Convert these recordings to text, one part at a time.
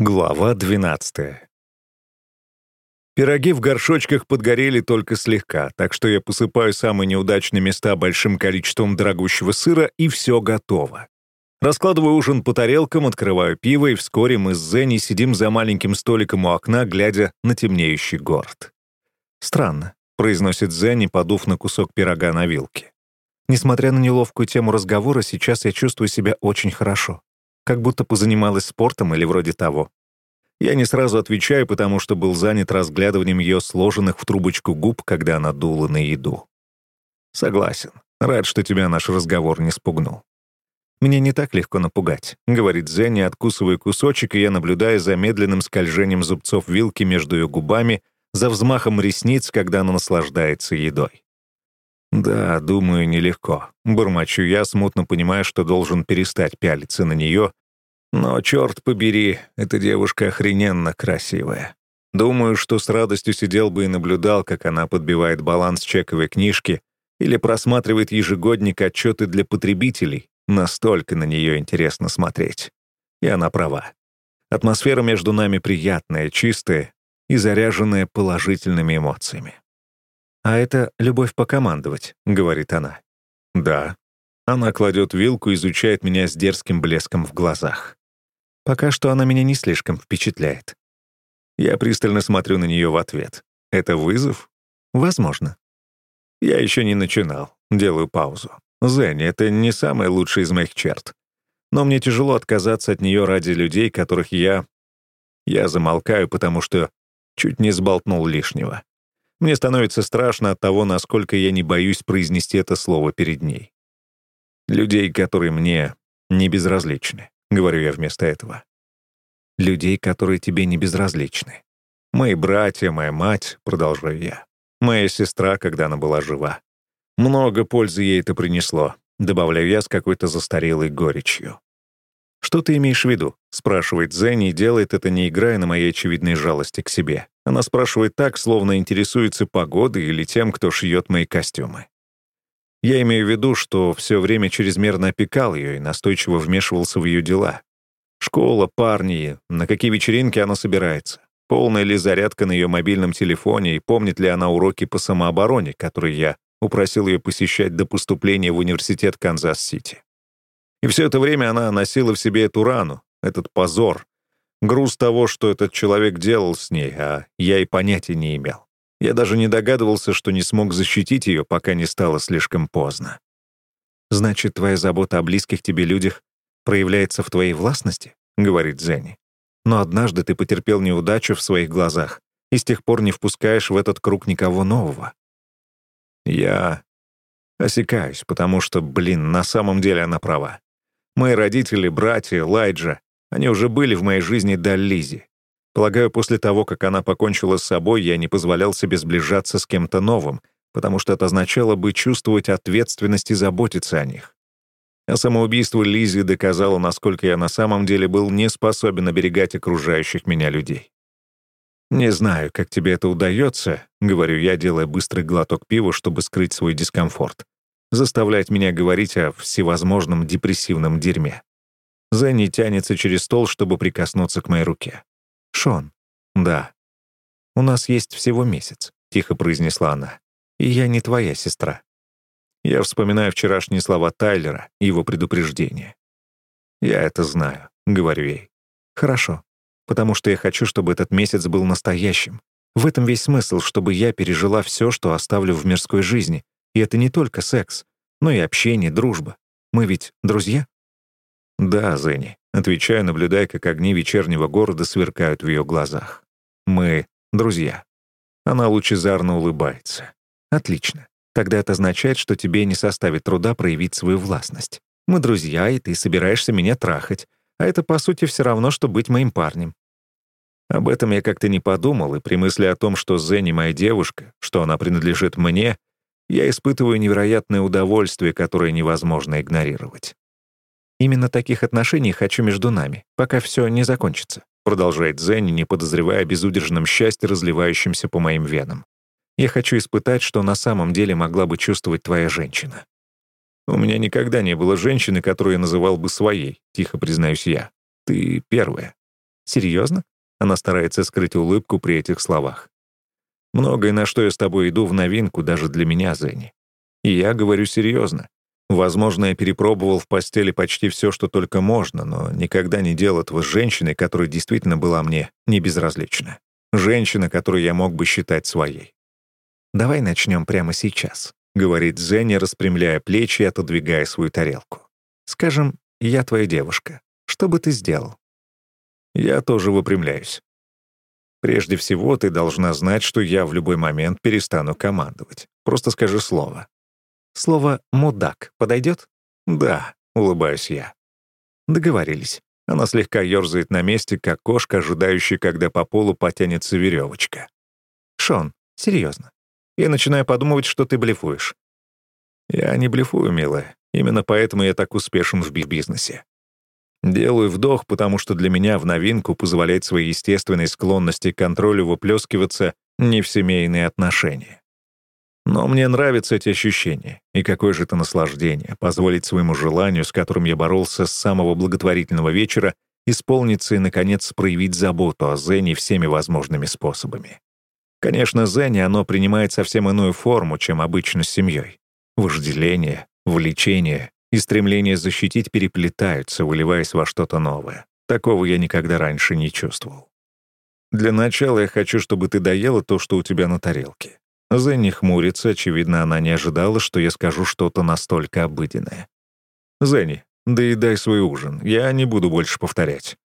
Глава 12 Пироги в горшочках подгорели только слегка, так что я посыпаю самые неудачные места большим количеством дорогущего сыра, и все готово. Раскладываю ужин по тарелкам, открываю пиво, и вскоре мы с Зенни сидим за маленьким столиком у окна, глядя на темнеющий город. «Странно», — произносит Зенни, подув на кусок пирога на вилке. Несмотря на неловкую тему разговора, сейчас я чувствую себя очень хорошо как будто позанималась спортом или вроде того. Я не сразу отвечаю, потому что был занят разглядыванием ее сложенных в трубочку губ, когда она дула на еду. «Согласен. Рад, что тебя наш разговор не спугнул». «Мне не так легко напугать», — говорит Зенни, откусывая кусочек, и я наблюдаю за медленным скольжением зубцов вилки между ее губами, за взмахом ресниц, когда она наслаждается едой. «Да, думаю, нелегко. Бормочу я, смутно понимая, что должен перестать пялиться на нее. Но, черт побери, эта девушка охрененно красивая. Думаю, что с радостью сидел бы и наблюдал, как она подбивает баланс чековой книжки или просматривает ежегодник отчеты для потребителей. Настолько на нее интересно смотреть. И она права. Атмосфера между нами приятная, чистая и заряженная положительными эмоциями. «А это любовь покомандовать», — говорит она. «Да». Она кладет вилку, изучает меня с дерзким блеском в глазах. Пока что она меня не слишком впечатляет. Я пристально смотрю на нее в ответ. Это вызов? Возможно. Я еще не начинал. Делаю паузу. Зенни — это не самая лучшая из моих черт. Но мне тяжело отказаться от нее ради людей, которых я... Я замолкаю, потому что чуть не сболтнул лишнего. Мне становится страшно от того, насколько я не боюсь произнести это слово перед ней. Людей, которые мне не безразличны, говорю я вместо этого. Людей, которые тебе не безразличны. Мои братья, моя мать, продолжаю я. Моя сестра, когда она была жива. Много пользы ей это принесло, добавляю я с какой-то застарелой горечью. «Что ты имеешь в виду?» — спрашивает Зенни и делает это, не играя на моей очевидной жалости к себе. Она спрашивает так, словно интересуется погодой или тем, кто шьет мои костюмы. Я имею в виду, что все время чрезмерно опекал ее и настойчиво вмешивался в ее дела. Школа, парни, на какие вечеринки она собирается, полная ли зарядка на ее мобильном телефоне и помнит ли она уроки по самообороне, которые я упросил ее посещать до поступления в университет Канзас-Сити. И все это время она носила в себе эту рану, этот позор, Груз того, что этот человек делал с ней, а я и понятия не имел. Я даже не догадывался, что не смог защитить ее, пока не стало слишком поздно. «Значит, твоя забота о близких тебе людях проявляется в твоей властности?» — говорит Зенни. «Но однажды ты потерпел неудачу в своих глазах и с тех пор не впускаешь в этот круг никого нового». Я осекаюсь, потому что, блин, на самом деле она права. Мои родители, братья, Лайджа они уже были в моей жизни до Лизи. Полагаю, после того, как она покончила с собой, я не позволял себе сближаться с кем-то новым, потому что это означало бы чувствовать ответственность и заботиться о них. А самоубийство Лизи доказало, насколько я на самом деле был не способен оберегать окружающих меня людей. «Не знаю, как тебе это удается», — говорю я, делая быстрый глоток пива, чтобы скрыть свой дискомфорт. Заставлять меня говорить о всевозможном депрессивном дерьме. Зенни тянется через стол, чтобы прикоснуться к моей руке. «Шон». «Да». «У нас есть всего месяц», — тихо произнесла она. «И я не твоя сестра». Я вспоминаю вчерашние слова Тайлера и его предупреждение. «Я это знаю», — говорю ей. «Хорошо, потому что я хочу, чтобы этот месяц был настоящим. В этом весь смысл, чтобы я пережила все, что оставлю в мирской жизни. И это не только секс, но и общение, дружба. Мы ведь друзья?» «Да, Зенни», — отвечаю, наблюдая, как огни вечернего города сверкают в ее глазах. «Мы друзья». Она лучезарно улыбается. «Отлично. Тогда это означает, что тебе не составит труда проявить свою властность. Мы друзья, и ты собираешься меня трахать. А это, по сути, все равно, что быть моим парнем. Об этом я как-то не подумал, и при мысли о том, что Зенни моя девушка, что она принадлежит мне, я испытываю невероятное удовольствие, которое невозможно игнорировать. Именно таких отношений хочу между нами, пока все не закончится», продолжает Зенни, не подозревая о безудержном счастье, разливающемся по моим венам. «Я хочу испытать, что на самом деле могла бы чувствовать твоя женщина». «У меня никогда не было женщины, которую я называл бы своей», тихо признаюсь я. «Ты первая». Серьезно? Она старается скрыть улыбку при этих словах. Многое, на что я с тобой иду, в новинку даже для меня, Зенни. И я говорю серьезно. Возможно, я перепробовал в постели почти все, что только можно, но никогда не делал этого с женщиной, которая действительно была мне не безразлична. Женщина, которую я мог бы считать своей. «Давай начнем прямо сейчас», — говорит Зенни, распрямляя плечи и отодвигая свою тарелку. «Скажем, я твоя девушка. Что бы ты сделал?» Я тоже выпрямляюсь. Прежде всего, ты должна знать, что я в любой момент перестану командовать. Просто скажи слово. Слово «мудак» подойдет? Да, улыбаюсь я. Договорились. Она слегка ерзает на месте, как кошка, ожидающая, когда по полу потянется веревочка. Шон, серьезно. Я начинаю подумывать, что ты блефуешь. Я не блефую, милая. Именно поэтому я так успешен в бизнесе. Делаю вдох, потому что для меня в новинку позволять своей естественной склонности к контролю выплескиваться не в семейные отношения. Но мне нравятся эти ощущения. И какое же это наслаждение — позволить своему желанию, с которым я боролся с самого благотворительного вечера, исполниться и, наконец, проявить заботу о Зене всеми возможными способами. Конечно, Зене оно принимает совсем иную форму, чем обычно с семьей. Вожделение, влечение и стремление защитить переплетаются, выливаясь во что-то новое. Такого я никогда раньше не чувствовал. Для начала я хочу, чтобы ты доела то, что у тебя на тарелке. Зенни хмурится, очевидно, она не ожидала, что я скажу что-то настолько обыденное. «Зенни, доедай свой ужин, я не буду больше повторять».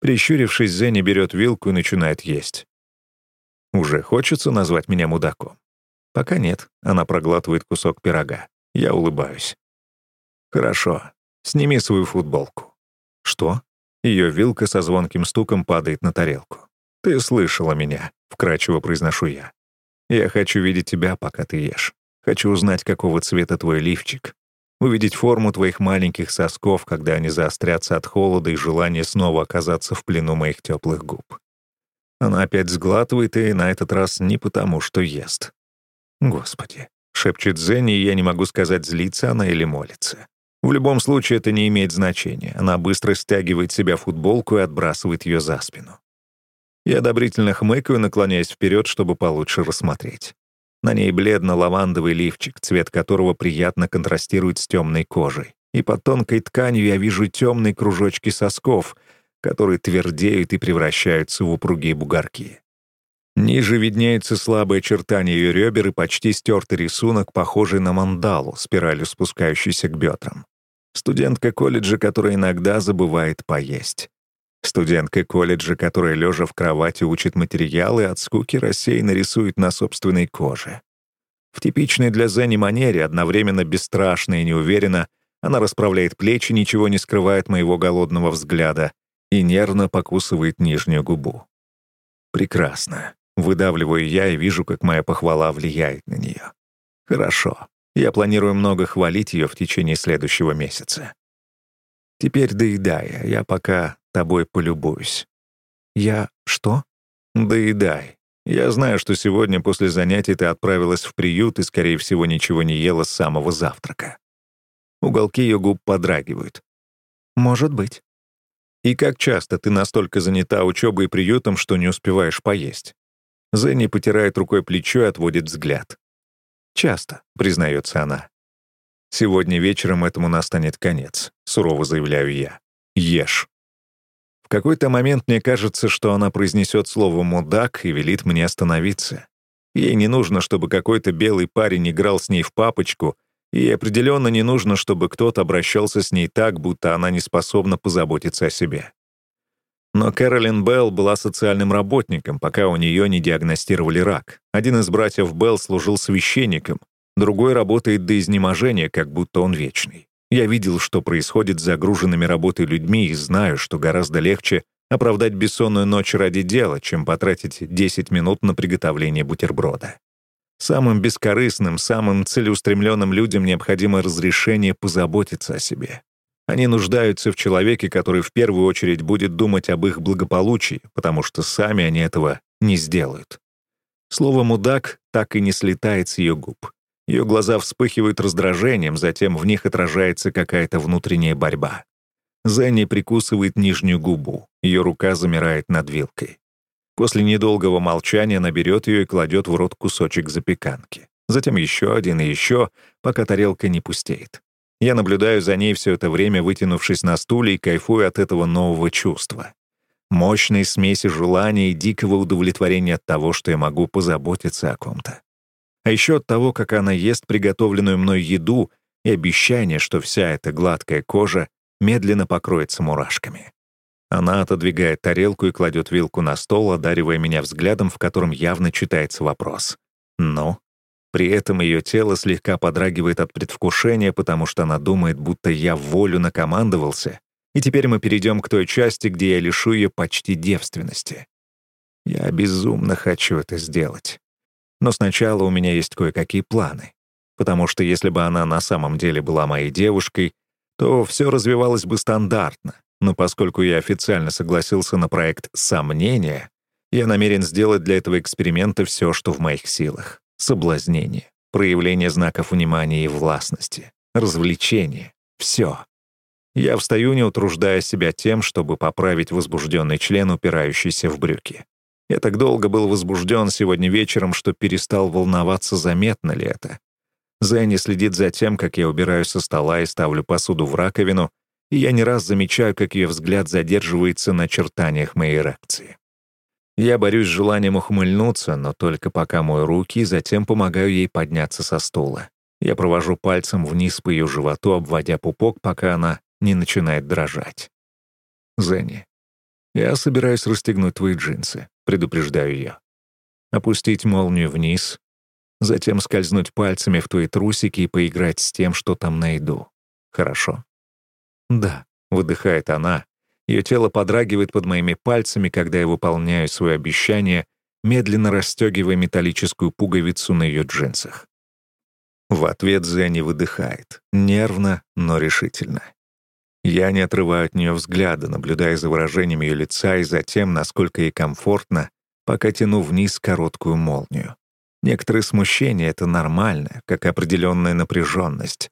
Прищурившись, Зенни берет вилку и начинает есть. «Уже хочется назвать меня мудаком?» «Пока нет», — она проглатывает кусок пирога. Я улыбаюсь. «Хорошо, сними свою футболку». «Что?» Ее вилка со звонким стуком падает на тарелку. «Ты слышала меня», — вкрадчиво произношу я. Я хочу видеть тебя, пока ты ешь. Хочу узнать, какого цвета твой лифчик. Увидеть форму твоих маленьких сосков, когда они заострятся от холода и желания снова оказаться в плену моих теплых губ. Она опять сглатывает, и на этот раз не потому, что ест. «Господи», — шепчет Зенни, и я не могу сказать, злится она или молится. В любом случае это не имеет значения. Она быстро стягивает себя футболку и отбрасывает ее за спину. Я одобрительно хмыкаю, наклоняясь вперед, чтобы получше рассмотреть. На ней бледно-лавандовый лифчик, цвет которого приятно контрастирует с темной кожей. И под тонкой тканью я вижу темные кружочки сосков, которые твердеют и превращаются в упругие бугорки. Ниже виднеется слабое очертание ее ребер и почти стертый рисунок, похожий на мандалу, спиралью спускающийся к бедрам. Студентка колледжа, которая иногда забывает поесть. Студентка колледжа, которая, лежа в кровати, учит материалы, от скуки рассеянно рисует на собственной коже. В типичной для Зенни манере, одновременно бесстрашно и неуверенно, она расправляет плечи, ничего не скрывает моего голодного взгляда и нервно покусывает нижнюю губу. Прекрасно. Выдавливаю я и вижу, как моя похвала влияет на нее. Хорошо. Я планирую много хвалить ее в течение следующего месяца. Теперь доедая, я пока тобой полюбуюсь». «Я что?» «Доедай. Я знаю, что сегодня после занятий ты отправилась в приют и, скорее всего, ничего не ела с самого завтрака». Уголки ее губ подрагивают. «Может быть». «И как часто ты настолько занята учебой и приютом, что не успеваешь поесть?» Зенни потирает рукой плечо и отводит взгляд. «Часто», — признается она. «Сегодня вечером этому настанет конец», — сурово заявляю я. «Ешь» какой-то момент мне кажется, что она произнесет слово «мудак» и велит мне остановиться. Ей не нужно, чтобы какой-то белый парень играл с ней в папочку, и определенно не нужно, чтобы кто-то обращался с ней так, будто она не способна позаботиться о себе. Но Кэролин Белл была социальным работником, пока у нее не диагностировали рак. Один из братьев Белл служил священником, другой работает до изнеможения, как будто он вечный. Я видел, что происходит с загруженными работой людьми и знаю, что гораздо легче оправдать бессонную ночь ради дела, чем потратить 10 минут на приготовление бутерброда. Самым бескорыстным, самым целеустремленным людям необходимо разрешение позаботиться о себе. Они нуждаются в человеке, который в первую очередь будет думать об их благополучии, потому что сами они этого не сделают. Слово «мудак» так и не слетает с ее губ. Ее глаза вспыхивают раздражением, затем в них отражается какая-то внутренняя борьба. Зенни прикусывает нижнюю губу. Ее рука замирает над вилкой. После недолгого молчания она берет ее и кладет в рот кусочек запеканки. Затем еще один и еще, пока тарелка не пустеет. Я наблюдаю за ней все это время, вытянувшись на стуле и кайфую от этого нового чувства. Мощной смеси желания и дикого удовлетворения от того, что я могу позаботиться о ком-то. А еще от того, как она ест приготовленную мной еду и обещание, что вся эта гладкая кожа медленно покроется мурашками. Она отодвигает тарелку и кладет вилку на стол, одаривая меня взглядом, в котором явно читается вопрос. «Ну?» При этом ее тело слегка подрагивает от предвкушения, потому что она думает, будто я волю накомандовался, и теперь мы перейдем к той части, где я лишу ее почти девственности. Я безумно хочу это сделать. Но сначала у меня есть кое-какие планы. Потому что если бы она на самом деле была моей девушкой, то все развивалось бы стандартно. Но поскольку я официально согласился на проект «Сомнения», я намерен сделать для этого эксперимента все, что в моих силах. Соблазнение, проявление знаков внимания и властности, развлечение — все. Я встаю, не утруждая себя тем, чтобы поправить возбужденный член, упирающийся в брюки. Я так долго был возбужден сегодня вечером, что перестал волноваться, заметно ли это. Зенни следит за тем, как я убираю со стола и ставлю посуду в раковину, и я не раз замечаю, как ее взгляд задерживается на чертаниях моей реакции. Я борюсь с желанием ухмыльнуться, но только пока мою руки, и затем помогаю ей подняться со стула. Я провожу пальцем вниз по ее животу, обводя пупок, пока она не начинает дрожать. «Зенни, я собираюсь расстегнуть твои джинсы», — предупреждаю ее. Опустить молнию вниз, затем скользнуть пальцами в твои трусики и поиграть с тем, что там найду. Хорошо? «Да», — выдыхает она. Ее тело подрагивает под моими пальцами, когда я выполняю свое обещание, медленно расстегивая металлическую пуговицу на ее джинсах. В ответ Зенни выдыхает, нервно, но решительно. Я не отрываю от нее взгляда, наблюдая за выражением ее лица и за тем, насколько ей комфортно, пока тяну вниз короткую молнию. Некоторые смущения — это нормально, как определенная напряженность.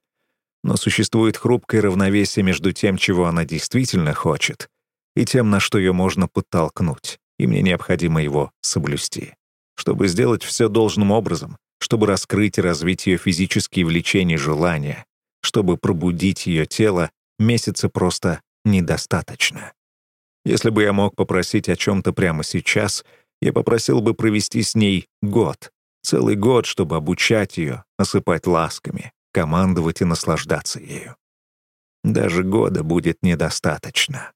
Но существует хрупкое равновесие между тем, чего она действительно хочет, и тем, на что ее можно подтолкнуть, и мне необходимо его соблюсти. Чтобы сделать все должным образом, чтобы раскрыть и развить ее физические влечения и желания, чтобы пробудить ее тело месяца просто недостаточно. Если бы я мог попросить о чем-то прямо сейчас, я попросил бы провести с ней год, целый год, чтобы обучать ее, осыпать ласками, командовать и наслаждаться ею. Даже года будет недостаточно.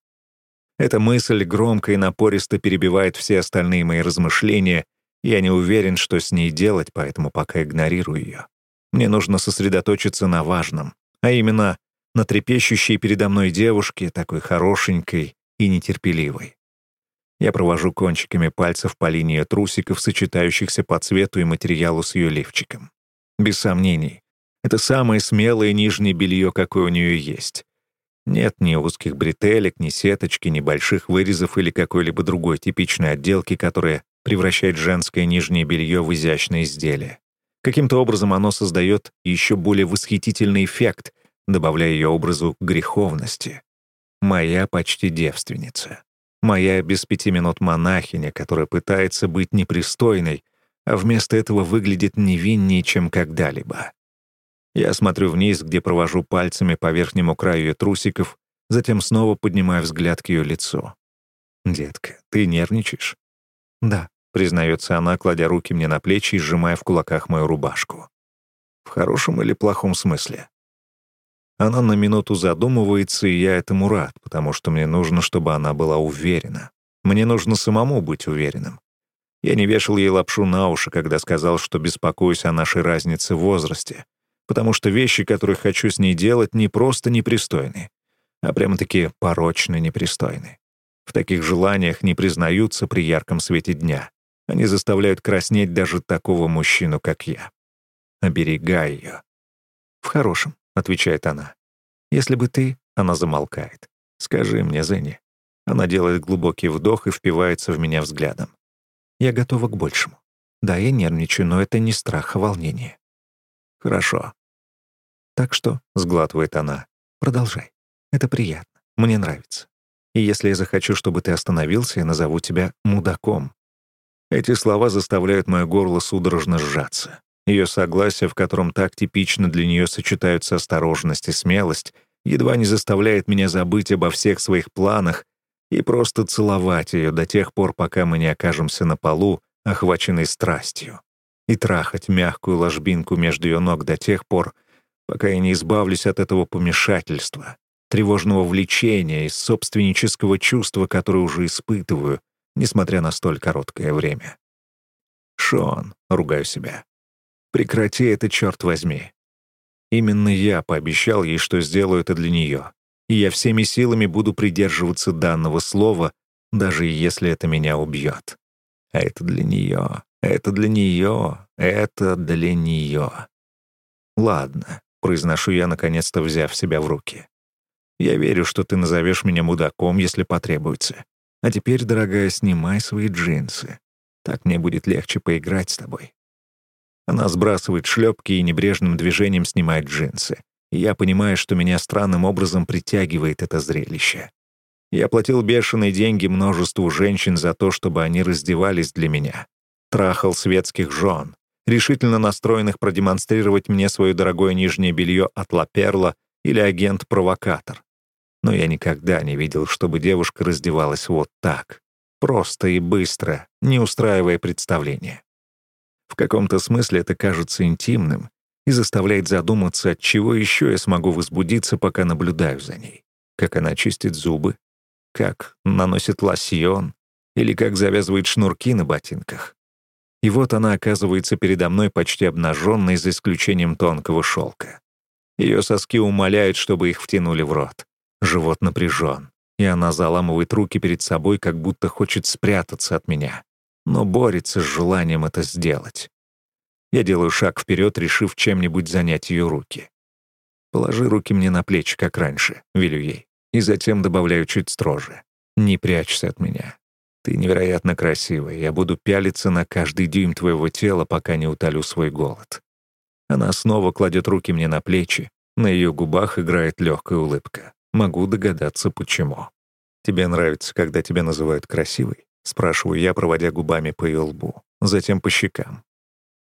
Эта мысль громко и напористо перебивает все остальные мои размышления, я не уверен, что с ней делать, поэтому пока игнорирую ее. Мне нужно сосредоточиться на важном, а именно на трепещущей передо мной девушке, такой хорошенькой и нетерпеливой. Я провожу кончиками пальцев по линии трусиков, сочетающихся по цвету и материалу с ее лифчиком. Без сомнений, это самое смелое нижнее белье, какое у нее есть. Нет ни узких бретелек, ни сеточки, ни больших вырезов или какой-либо другой типичной отделки, которая превращает женское нижнее белье в изящное изделие. Каким-то образом оно создает еще более восхитительный эффект — добавляя ее образу греховности. Моя почти девственница. Моя без пяти минут монахиня, которая пытается быть непристойной, а вместо этого выглядит невиннее, чем когда-либо. Я смотрю вниз, где провожу пальцами по верхнему краю ее трусиков, затем снова поднимаю взгляд к ее лицу. «Детка, ты нервничаешь?» «Да», — признается она, кладя руки мне на плечи и сжимая в кулаках мою рубашку. «В хорошем или плохом смысле?» Она на минуту задумывается, и я этому рад, потому что мне нужно, чтобы она была уверена. Мне нужно самому быть уверенным. Я не вешал ей лапшу на уши, когда сказал, что беспокоюсь о нашей разнице в возрасте, потому что вещи, которые хочу с ней делать, не просто непристойны, а прямо-таки порочно непристойны. В таких желаниях не признаются при ярком свете дня. Они заставляют краснеть даже такого мужчину, как я. Оберегай ее. В хорошем. — отвечает она. «Если бы ты...» — она замолкает. «Скажи мне, Зенни». Она делает глубокий вдох и впивается в меня взглядом. «Я готова к большему. Да, я нервничаю, но это не страх, а волнение». «Хорошо». «Так что», — сглатывает она, — «продолжай. Это приятно. Мне нравится. И если я захочу, чтобы ты остановился, я назову тебя мудаком». Эти слова заставляют мое горло судорожно сжаться. Ее согласие, в котором так типично для нее сочетаются осторожность и смелость, едва не заставляет меня забыть обо всех своих планах и просто целовать ее до тех пор, пока мы не окажемся на полу, охваченной страстью, и трахать мягкую ложбинку между ее ног до тех пор, пока я не избавлюсь от этого помешательства, тревожного влечения и собственнического чувства, которое уже испытываю, несмотря на столь короткое время. «Шон», — ругаю себя, — «прекрати это, черт возьми». Именно я пообещал ей, что сделаю это для нее, и я всеми силами буду придерживаться данного слова, даже если это меня убьет. А это для нее, это для нее, это для нее. Ладно, произношу я, наконец-то взяв себя в руки. Я верю, что ты назовешь меня мудаком, если потребуется. А теперь, дорогая, снимай свои джинсы. Так мне будет легче поиграть с тобой. Она сбрасывает шлепки и небрежным движением снимает джинсы. И я понимаю, что меня странным образом притягивает это зрелище. Я платил бешеные деньги множеству женщин за то, чтобы они раздевались для меня. Трахал светских жен, решительно настроенных продемонстрировать мне свое дорогое нижнее белье от Ла или агент-провокатор. Но я никогда не видел, чтобы девушка раздевалась вот так, просто и быстро, не устраивая представления. В каком-то смысле это кажется интимным и заставляет задуматься, от чего еще я смогу возбудиться, пока наблюдаю за ней. Как она чистит зубы, как наносит лосьон или как завязывает шнурки на ботинках. И вот она оказывается передо мной почти обнаженной, за исключением тонкого шелка. Ее соски умоляют, чтобы их втянули в рот. Живот напряжен, и она заламывает руки перед собой, как будто хочет спрятаться от меня, но борется с желанием это сделать. Я делаю шаг вперед, решив чем-нибудь занять ее руки. «Положи руки мне на плечи, как раньше», — велю ей, и затем добавляю чуть строже. «Не прячься от меня. Ты невероятно красивая, я буду пялиться на каждый дюйм твоего тела, пока не утолю свой голод». Она снова кладет руки мне на плечи, на ее губах играет легкая улыбка. Могу догадаться, почему. «Тебе нравится, когда тебя называют красивой?» — спрашиваю я, проводя губами по ее лбу, затем по щекам.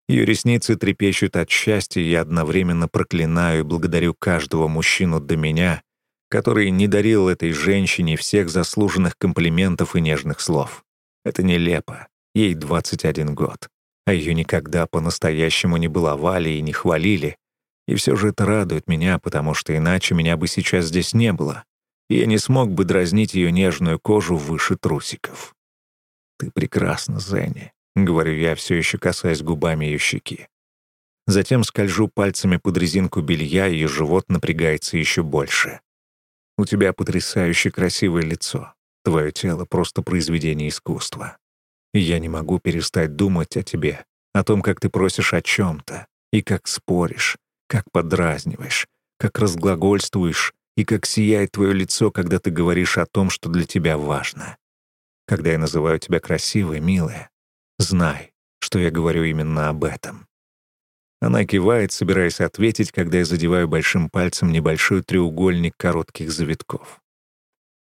Ее ресницы трепещут от счастья, и я одновременно проклинаю и благодарю каждого мужчину до меня, который не дарил этой женщине всех заслуженных комплиментов и нежных слов. Это нелепо. Ей 21 год. А ее никогда по-настоящему не баловали и не хвалили. И все же это радует меня, потому что иначе меня бы сейчас здесь не было. И я не смог бы дразнить ее нежную кожу выше трусиков. «Ты прекрасна, Зенни», — говорю я, все еще касаясь губами ее щеки. Затем скольжу пальцами под резинку белья, и ее живот напрягается еще больше. У тебя потрясающе красивое лицо. Твое тело — просто произведение искусства. Я не могу перестать думать о тебе, о том, как ты просишь о чем-то, и как споришь, как подразниваешь, как разглагольствуешь, и как сияет твое лицо, когда ты говоришь о том, что для тебя важно. Когда я называю тебя красивой, милая, знай, что я говорю именно об этом. Она кивает, собираясь ответить, когда я задеваю большим пальцем небольшой треугольник коротких завитков.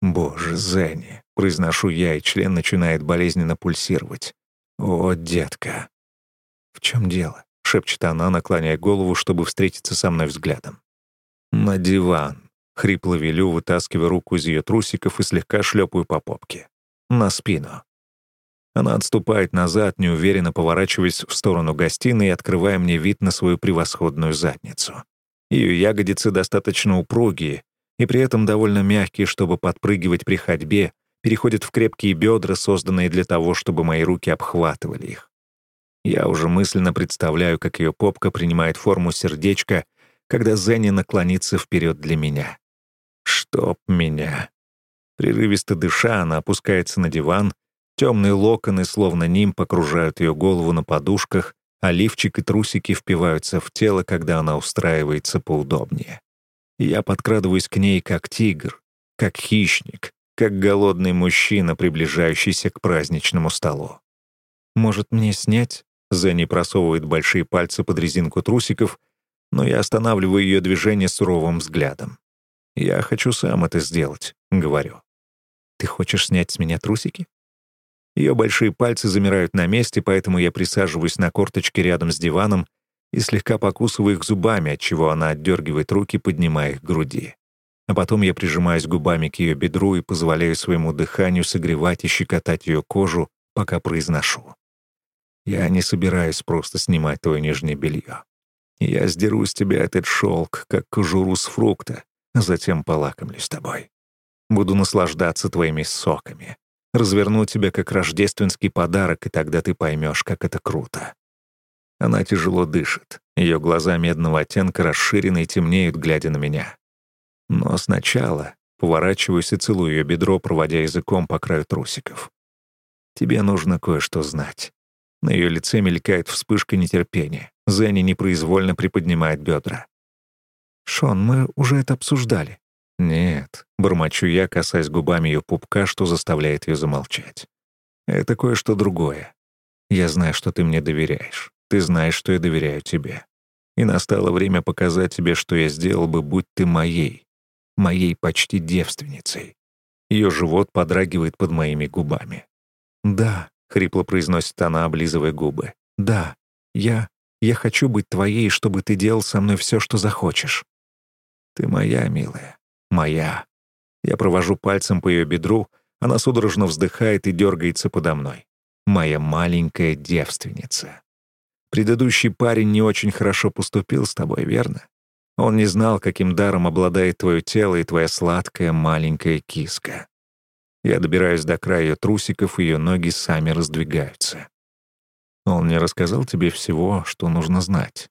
«Боже, Зенни!» — произношу я, и член начинает болезненно пульсировать. «О, детка!» «В чем дело?» — шепчет она, наклоняя голову, чтобы встретиться со мной взглядом. «На диван!» — хрипло велю, вытаскивая руку из ее трусиков и слегка шлепаю по попке. «На спину!» Она отступает назад, неуверенно поворачиваясь в сторону гостиной и открывая мне вид на свою превосходную задницу. Ее ягодицы достаточно упругие и при этом довольно мягкие, чтобы подпрыгивать при ходьбе, переходят в крепкие бедра, созданные для того, чтобы мои руки обхватывали их. Я уже мысленно представляю, как ее попка принимает форму сердечка, когда Зенни наклонится вперед для меня. Чтоб меня. Прерывисто дыша, она опускается на диван, Темные локоны, словно нимб, окружают ее голову на подушках, а лифчик и трусики впиваются в тело, когда она устраивается поудобнее. Я подкрадываюсь к ней как тигр, как хищник, как голодный мужчина, приближающийся к праздничному столу. «Может, мне снять?» Зенни просовывает большие пальцы под резинку трусиков, но я останавливаю ее движение суровым взглядом. «Я хочу сам это сделать», — говорю. «Ты хочешь снять с меня трусики?» Ее большие пальцы замирают на месте, поэтому я присаживаюсь на корточке рядом с диваном и слегка покусываю их зубами, отчего она отдергивает руки, поднимая их к груди. А потом я прижимаюсь губами к ее бедру и позволяю своему дыханию согревать и щекотать ее кожу, пока произношу. Я не собираюсь просто снимать твое нижнее белье. Я сдеру с тебя этот шелк, как кожуру с фрукта, а затем полакомлюсь тобой. Буду наслаждаться твоими соками, разверну тебя как рождественский подарок, и тогда ты поймешь, как это круто. Она тяжело дышит, ее глаза медного оттенка расширены и темнеют, глядя на меня. Но сначала поворачиваюсь и целую ее бедро, проводя языком по краю трусиков. Тебе нужно кое-что знать. На ее лице мелькает вспышка нетерпения. Зенни непроизвольно приподнимает бедра. «Шон, мы уже это обсуждали». «Нет», — бормочу я, касаясь губами ее пупка, что заставляет ее замолчать. «Это кое-что другое. Я знаю, что ты мне доверяешь. Ты знаешь, что я доверяю тебе. И настало время показать тебе, что я сделал бы, будь ты моей. Моей почти девственницей». Ее живот подрагивает под моими губами. «Да», — хрипло произносит она, облизывая губы. «Да, я... я хочу быть твоей, чтобы ты делал со мной все, что захочешь». «Ты моя, милая, моя». Я провожу пальцем по ее бедру, она судорожно вздыхает и дергается подо мной. Моя маленькая девственница. Предыдущий парень не очень хорошо поступил с тобой, верно? Он не знал, каким даром обладает твое тело и твоя сладкая маленькая киска. Я добираюсь до края ее трусиков, ее ноги сами раздвигаются. Он не рассказал тебе всего, что нужно знать.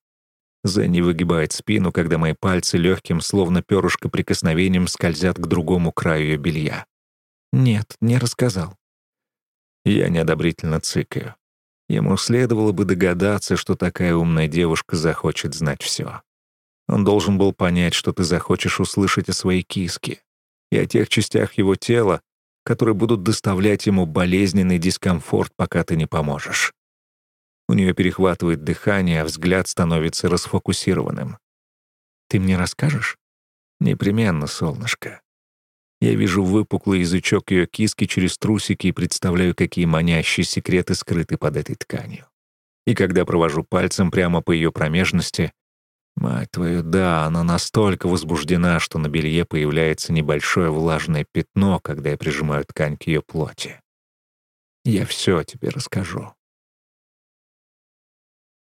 Зенни выгибает спину, когда мои пальцы легким, словно перышко прикосновением, скользят к другому краю ее белья. «Нет, не рассказал». Я неодобрительно цыкаю. Ему следовало бы догадаться, что такая умная девушка захочет знать все. Он должен был понять, что ты захочешь услышать о своей киске и о тех частях его тела, которые будут доставлять ему болезненный дискомфорт, пока ты не поможешь. У нее перехватывает дыхание, а взгляд становится расфокусированным. «Ты мне расскажешь?» «Непременно, солнышко». Я вижу выпуклый язычок ее киски через трусики и представляю, какие манящие секреты скрыты под этой тканью. И когда провожу пальцем прямо по ее промежности, Мать твою, да, она настолько возбуждена, что на белье появляется небольшое влажное пятно, когда я прижимаю ткань к ее плоти. Я все тебе расскажу.